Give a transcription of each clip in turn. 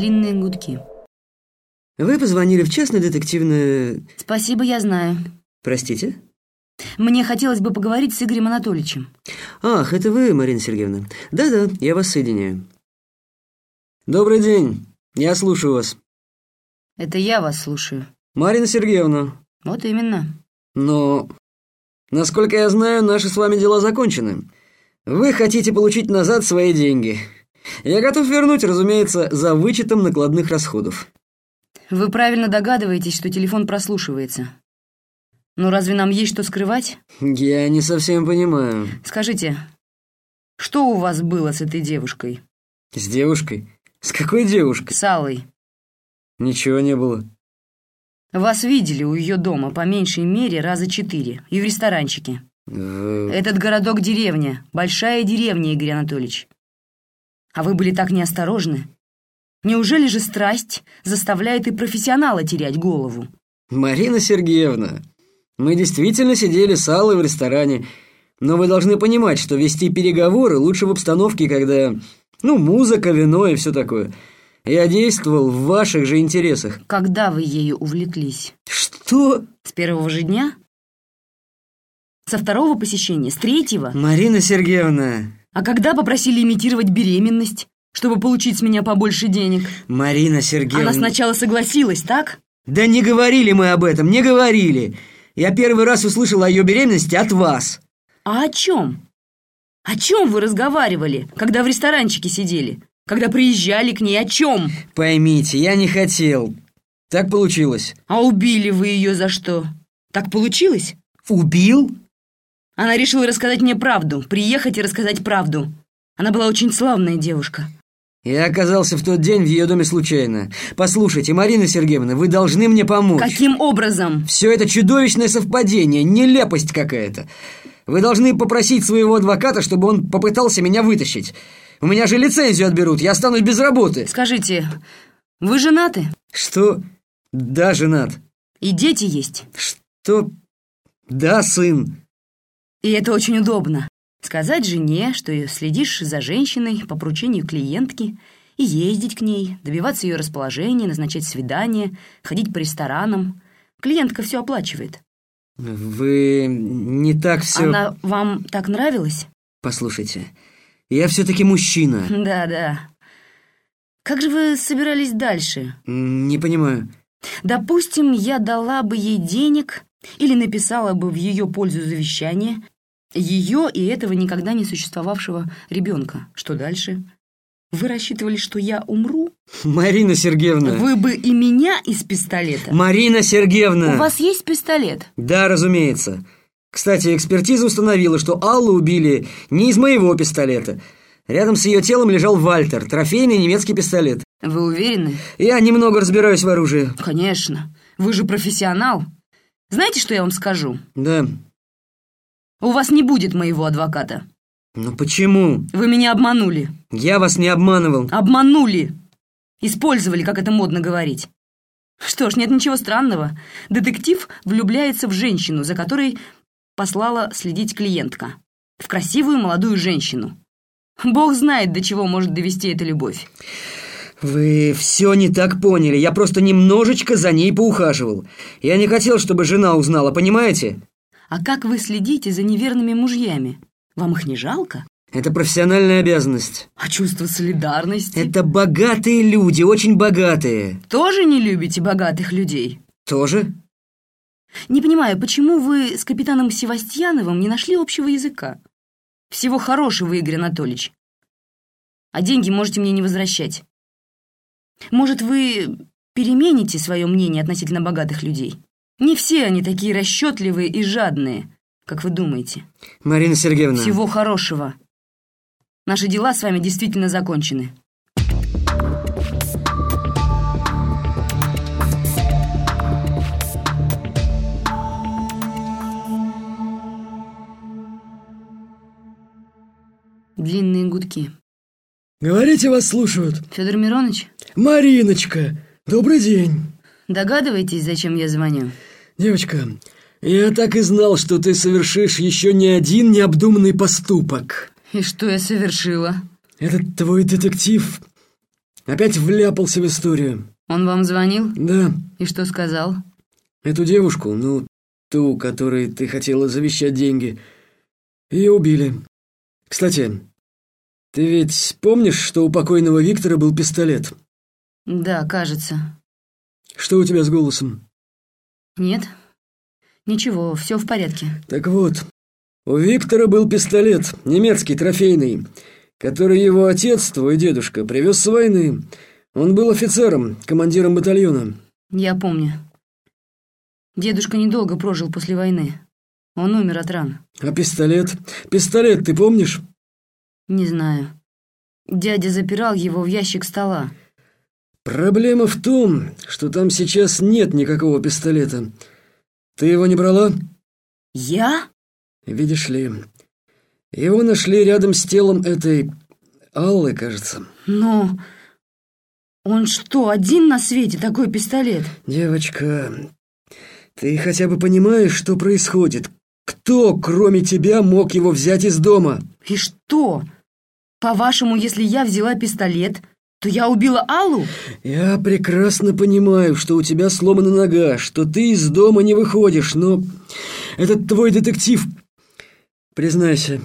Длинные гудки. Вы позвонили в частное детективное... Спасибо, я знаю. Простите? Мне хотелось бы поговорить с Игорем Анатольевичем. Ах, это вы, Марина Сергеевна. Да-да, я вас соединяю. Добрый день. Я слушаю вас. Это я вас слушаю. Марина Сергеевна. Вот именно. Но, насколько я знаю, наши с вами дела закончены. Вы хотите получить назад свои деньги. Я готов вернуть, разумеется, за вычетом накладных расходов. Вы правильно догадываетесь, что телефон прослушивается. Но разве нам есть что скрывать? Я не совсем понимаю. Скажите, что у вас было с этой девушкой? С девушкой? С какой девушкой? С Аллой. Ничего не было. Вас видели у ее дома по меньшей мере раза четыре. И в ресторанчике. Этот городок деревня. Большая деревня, Игорь Анатольевич. А вы были так неосторожны. Неужели же страсть заставляет и профессионала терять голову? Марина Сергеевна, мы действительно сидели с Аллой в ресторане, но вы должны понимать, что вести переговоры лучше в обстановке, когда, ну, музыка, вино и все такое. Я действовал в ваших же интересах. Когда вы ею увлеклись? Что? С первого же дня? Со второго посещения? С третьего? Марина Сергеевна, А когда попросили имитировать беременность, чтобы получить с меня побольше денег? Марина Сергеевна... Она сначала согласилась, так? Да не говорили мы об этом, не говорили. Я первый раз услышал о ее беременности от вас. А о чем? О чем вы разговаривали, когда в ресторанчике сидели? Когда приезжали к ней, о чем? Поймите, я не хотел. Так получилось. А убили вы ее за что? Так получилось? Убил? Она решила рассказать мне правду, приехать и рассказать правду. Она была очень славная девушка. Я оказался в тот день в ее доме случайно. Послушайте, Марина Сергеевна, вы должны мне помочь. Каким образом? Все это чудовищное совпадение, нелепость какая-то. Вы должны попросить своего адвоката, чтобы он попытался меня вытащить. У меня же лицензию отберут, я останусь без работы. Скажите, вы женаты? Что? Да, женат. И дети есть? Что? Да, сын. И это очень удобно. Сказать жене, что следишь за женщиной по поручению клиентки, и ездить к ней, добиваться ее расположения, назначать свидания, ходить по ресторанам. Клиентка все оплачивает. Вы не так все... Она вам так нравилась? Послушайте, я все-таки мужчина. Да-да. Как же вы собирались дальше? Не понимаю. Допустим, я дала бы ей денег или написала бы в ее пользу завещание, ее и этого никогда не существовавшего ребенка. Что дальше? Вы рассчитывали, что я умру? Марина Сергеевна. Вы бы и меня из пистолета? Марина Сергеевна. У вас есть пистолет? Да, разумеется. Кстати, экспертиза установила, что Аллу убили не из моего пистолета. Рядом с ее телом лежал Вальтер, трофейный немецкий пистолет. Вы уверены? Я немного разбираюсь в оружии. Конечно. Вы же профессионал. Знаете, что я вам скажу? Да. У вас не будет моего адвоката. Но почему? Вы меня обманули. Я вас не обманывал. Обманули. Использовали, как это модно говорить. Что ж, нет ничего странного. Детектив влюбляется в женщину, за которой послала следить клиентка. В красивую молодую женщину. Бог знает, до чего может довести эта любовь. Вы все не так поняли. Я просто немножечко за ней поухаживал. Я не хотел, чтобы жена узнала, понимаете? А как вы следите за неверными мужьями? Вам их не жалко? Это профессиональная обязанность. А чувство солидарности? Это богатые люди, очень богатые. Тоже не любите богатых людей? Тоже? Не понимаю, почему вы с капитаном Севастьяновым не нашли общего языка? Всего хорошего, Игорь Анатольевич. А деньги можете мне не возвращать. Может, вы перемените свое мнение относительно богатых людей? Не все они такие расчетливые и жадные, как вы думаете. Марина Сергеевна. Всего хорошего. Наши дела с вами действительно закончены. Длинные гудки. Говорите, вас слушают. Федор Миронович, Мариночка, добрый день. догадываетесь, зачем я звоню? Девочка, я так и знал, что ты совершишь еще не один необдуманный поступок. И что я совершила? Этот твой детектив Опять вляпался в историю. Он вам звонил? Да, И что сказал? эту девушку, ну, ту, которой ты хотела завещать деньги, ее убили. Кстати, ты ведь помнишь, что у покойного Виктора был пистолет? Да, кажется. Что у тебя с голосом? Нет? Ничего, все в порядке. Так вот, у Виктора был пистолет, немецкий, трофейный, который его отец, твой дедушка, привез с войны. Он был офицером, командиром батальона. Я помню. Дедушка недолго прожил после войны. Он умер от ран. А пистолет? Пистолет ты помнишь? Не знаю. Дядя запирал его в ящик стола. Проблема в том, что там сейчас нет никакого пистолета. Ты его не брала? Я? Видишь ли, его нашли рядом с телом этой Аллы, кажется. Но... Он что, один на свете такой пистолет? Девочка, ты хотя бы понимаешь, что происходит? Кто, кроме тебя, мог его взять из дома? И что? По-вашему, если я взяла пистолет, то я убила Аллу? Я прекрасно понимаю, что у тебя сломана нога, что ты из дома не выходишь, но этот твой детектив... Признайся,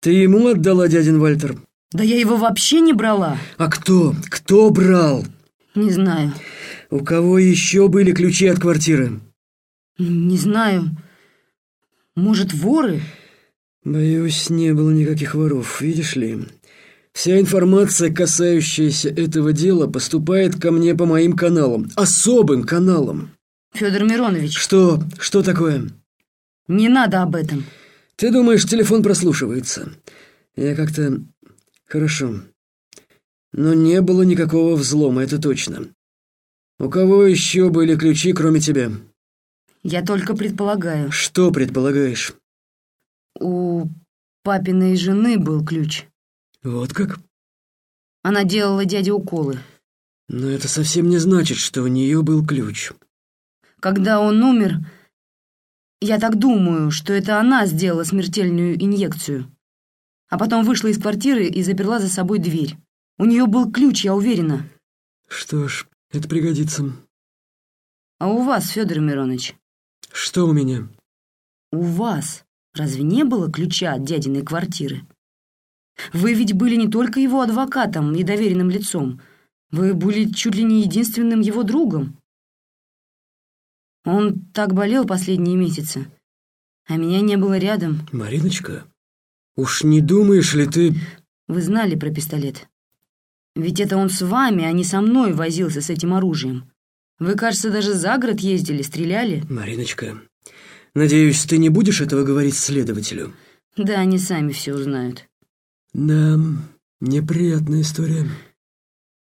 ты ему отдала дядин Вальтер? Да я его вообще не брала. А кто? Кто брал? Не знаю. У кого еще были ключи от квартиры? Не знаю. Может, воры? Боюсь, не было никаких воров, видишь ли. Вся информация, касающаяся этого дела, поступает ко мне по моим каналам. Особым каналам. Федор Миронович, Что? Что такое? не надо об этом. Ты думаешь, телефон прослушивается? Я как-то... Хорошо. Но не было никакого взлома, это точно. У кого еще были ключи, кроме тебя? Я только предполагаю. Что предполагаешь? У папиной жены был ключ. Вот как? Она делала дяде уколы. Но это совсем не значит, что у нее был ключ. Когда он умер, я так думаю, что это она сделала смертельную инъекцию. А потом вышла из квартиры и заперла за собой дверь. У нее был ключ, я уверена. Что ж, это пригодится. А у вас, Федор Миронович, Что у меня? у вас разве не было ключа от дядиной квартиры? Вы ведь были не только его адвокатом и доверенным лицом. Вы были чуть ли не единственным его другом. Он так болел последние месяцы, а меня не было рядом. Мариночка, уж не думаешь ли ты... Вы знали про пистолет? Ведь это он с вами, а не со мной возился с этим оружием. Вы, кажется, даже за город ездили, стреляли. Мариночка, надеюсь, ты не будешь этого говорить следователю? Да, они сами все узнают. Да, неприятная история.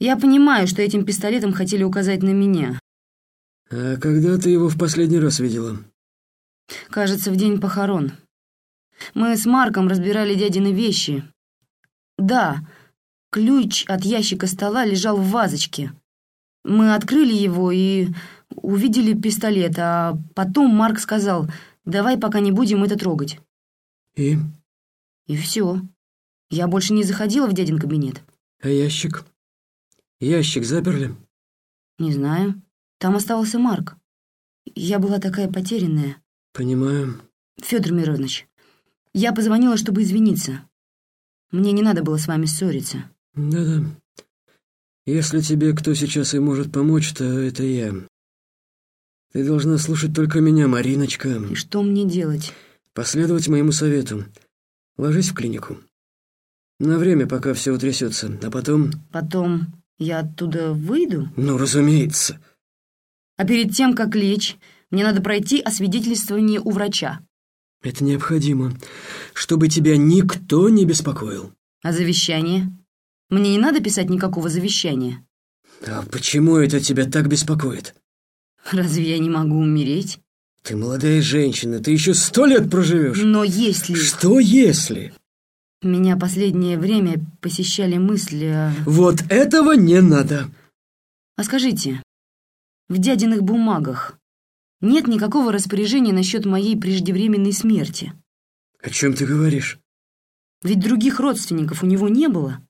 Я понимаю, что этим пистолетом хотели указать на меня. А когда ты его в последний раз видела? Кажется, в день похорон. Мы с Марком разбирали дядины вещи. Да, ключ от ящика стола лежал в вазочке. Мы открыли его и увидели пистолет, а потом Марк сказал, давай пока не будем это трогать. И? И все. Я больше не заходила в дядин кабинет. А ящик? Ящик заперли? Не знаю. Там остался Марк. Я была такая потерянная. Понимаю. Федор Миронович, я позвонила, чтобы извиниться. Мне не надо было с вами ссориться. Да-да. Если тебе кто сейчас и может помочь, то это я. Ты должна слушать только меня, Мариночка. И что мне делать? Последовать моему совету. Ложись в клинику. На время, пока все утрясется. А потом... Потом я оттуда выйду? Ну, разумеется. А перед тем, как лечь, мне надо пройти освидетельствование у врача. Это необходимо, чтобы тебя никто не беспокоил. А завещание? Мне не надо писать никакого завещания. А почему это тебя так беспокоит? Разве я не могу умереть? Ты молодая женщина, ты еще сто лет проживешь. Но если... Что если? Меня последнее время посещали мысли о... Вот этого не надо. А скажите, в дядиных бумагах нет никакого распоряжения насчет моей преждевременной смерти? О чем ты говоришь? Ведь других родственников у него не было.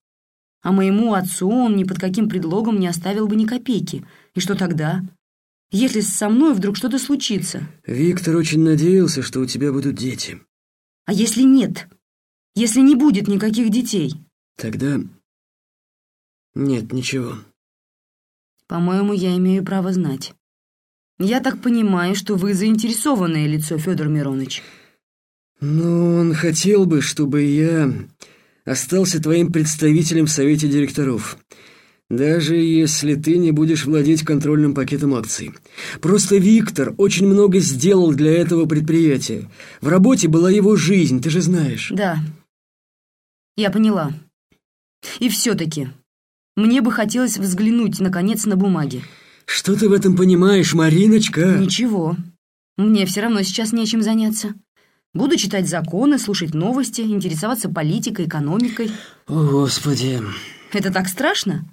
А моему отцу он ни под каким предлогом не оставил бы ни копейки. И что тогда? Если со мной вдруг что-то случится? Виктор очень надеялся, что у тебя будут дети. А если нет? Если не будет никаких детей? Тогда... Нет, ничего. По-моему, я имею право знать. Я так понимаю, что вы заинтересованное лицо, Федор Миронович. Ну, он хотел бы, чтобы я остался твоим представителем в совете директоров. Даже если ты не будешь владеть контрольным пакетом акций. Просто Виктор очень много сделал для этого предприятия. В работе была его жизнь, ты же знаешь. Да, я поняла. И все-таки, мне бы хотелось взглянуть, наконец, на бумаги. Что ты в этом понимаешь, Мариночка? Ничего. Мне все равно сейчас нечем заняться. Буду читать законы, слушать новости, интересоваться политикой, экономикой. О, Господи. Это так страшно?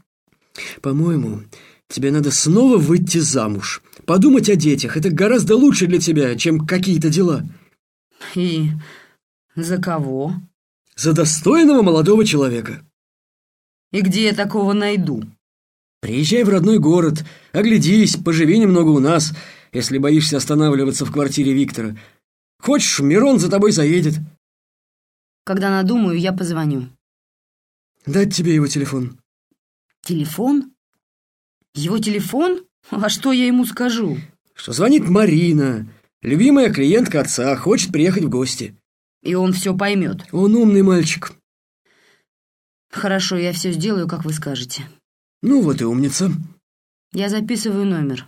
По-моему, тебе надо снова выйти замуж. Подумать о детях. Это гораздо лучше для тебя, чем какие-то дела. И за кого? За достойного молодого человека. И где я такого найду? Приезжай в родной город, оглядись, поживи немного у нас, если боишься останавливаться в квартире Виктора. Хочешь, Мирон за тобой заедет. Когда надумаю, я позвоню. Дать тебе его телефон. Телефон? Его телефон? А что я ему скажу? Что звонит Марина, любимая клиентка отца, хочет приехать в гости. И он все поймет. Он умный мальчик. Хорошо, я все сделаю, как вы скажете. Ну вот и умница. Я записываю номер.